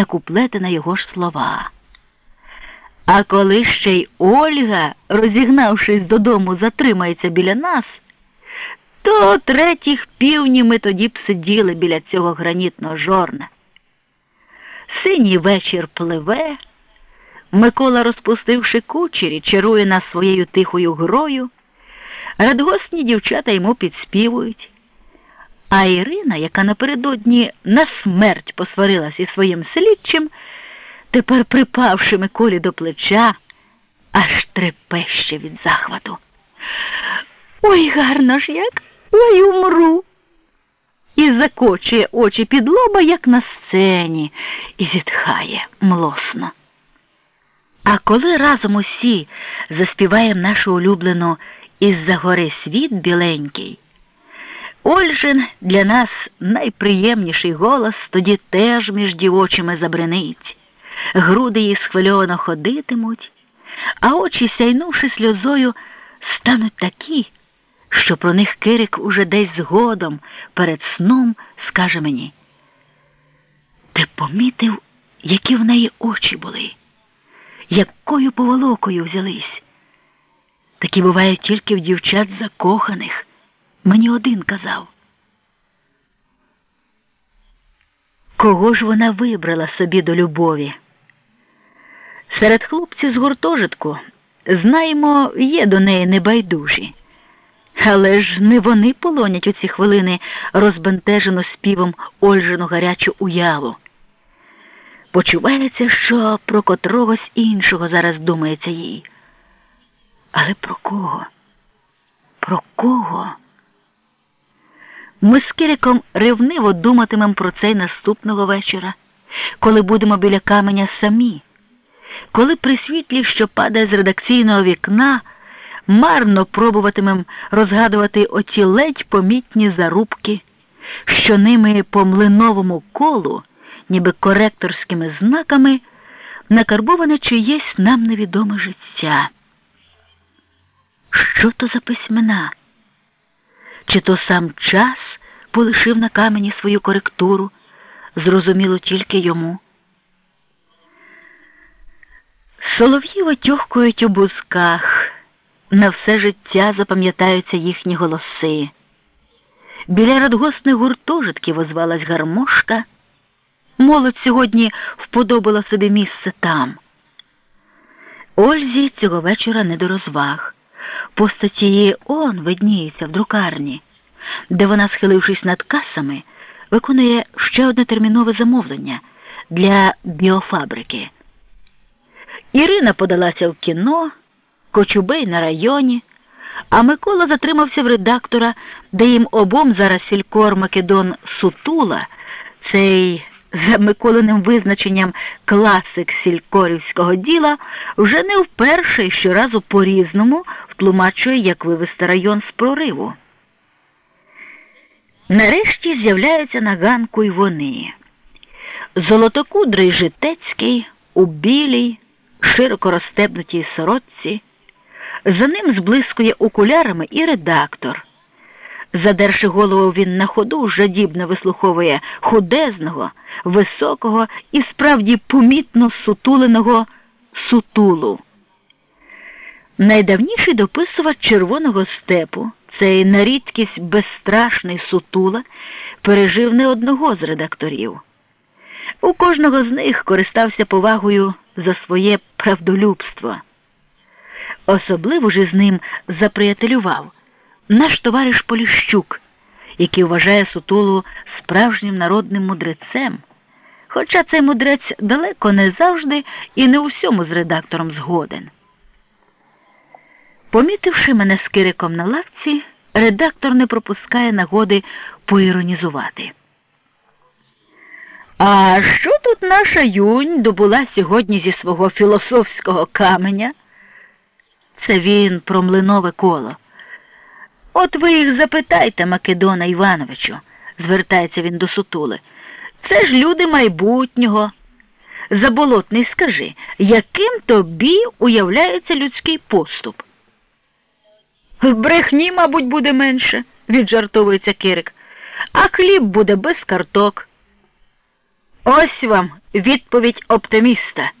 та куплети на його ж слова. А коли ще й Ольга, розігнавшись додому, затримається біля нас, то третіх півні ми тоді б сиділи біля цього гранітного жорна. Синій вечір пливе, Микола, розпустивши кучері, чарує нас своєю тихою грою, радгосні дівчата йому підспівують. А Ірина, яка напередодні на смерть посварилась із своїм слідчим, тепер припавши Миколі до плеча, аж трепеще від захвату. Ой, гарно ж як, ой умру. І закочує очі під лоба, як на сцені, і зітхає млосно. А коли разом усі заспіваємо нашу улюблену із-за гори світ біленький, Ольжин для нас найприємніший голос тоді теж між дівочими забринить, груди її схвильовано ходитимуть, а очі, сяйнувши сльозою, стануть такі, що про них Кирик уже десь згодом перед сном скаже мені. Ти помітив, які в неї очі були, якою поволокою взялись. Такі бувають тільки в дівчат закоханих. Мені один казав. Кого ж вона вибрала собі до любові? Серед хлопців з гуртожитку, знаємо, є до неї небайдужі. Але ж не вони полонять у ці хвилини розбентежено співом Ольжину гарячу уяву. Почувається, що про котрогось іншого зараз думається їй. Але про кого? Про кого? Ми з Кириком ревниво думатимемо про це й наступного вечора, коли будемо біля каменя самі, коли при світлі, що падає з редакційного вікна, марно пробуватимем розгадувати оті ледь помітні зарубки, що ними по млиновому колу, ніби коректорськими знаками, накарбоване чиєсь нам невідоме життя. Що то за письмена? Чи то сам час полишив на камені свою коректуру, зрозуміло тільки йому. Солов'ї отьохкують у бузках, на все життя запам'ятаються їхні голоси. Біля радгосних гуртожитків озвалась гармошка. Молодь сьогодні вподобала собі місце там. Ользі цього вечора не до розваг. Постаті її он видніється в друкарні, де вона, схилившись над касами, виконує ще одне термінове замовлення для біофабрики. Ірина подалася в кіно, Кочубей на районі, а Микола затримався в редактора, де їм обом зараз сількор Македон Сутула, цей за Миколиним визначенням класик сількорівського діла, вже не вперше і щоразу по-різному втлумачує, як вивести район з прориву. Нарешті з'являються на ганку й вони. Золотокудрий Житецький у білій, широко розстебнутій сорочці. За ним зблискує окулярами і редактор. Задерши голову, він на ходу жадібно вислуховує худезного, високого і справді помітно сутуленого сутулу. Найдавніший дописувач червоного степу, цей на рідкість безстрашний сутула, пережив не одного з редакторів. У кожного з них користався повагою за своє правдолюбство. Особливо ж із ним заприятелював наш товариш Поліщук, який вважає Сутулу справжнім народним мудрецем, хоча цей мудрець далеко не завжди і не у всьому з редактором згоден. Помітивши мене з Кириком на лавці, редактор не пропускає нагоди поіронізувати. А що тут наша юнь добула сьогодні зі свого філософського каменя? Це він про млинове коло. От ви їх запитайте, Македона Івановичу, звертається він до сутули. Це ж люди майбутнього. Заболотний, скажи, яким тобі уявляється людський поступ? В брехні, мабуть, буде менше, віджартовується Кирик, а хліб буде без карток. Ось вам відповідь оптиміста.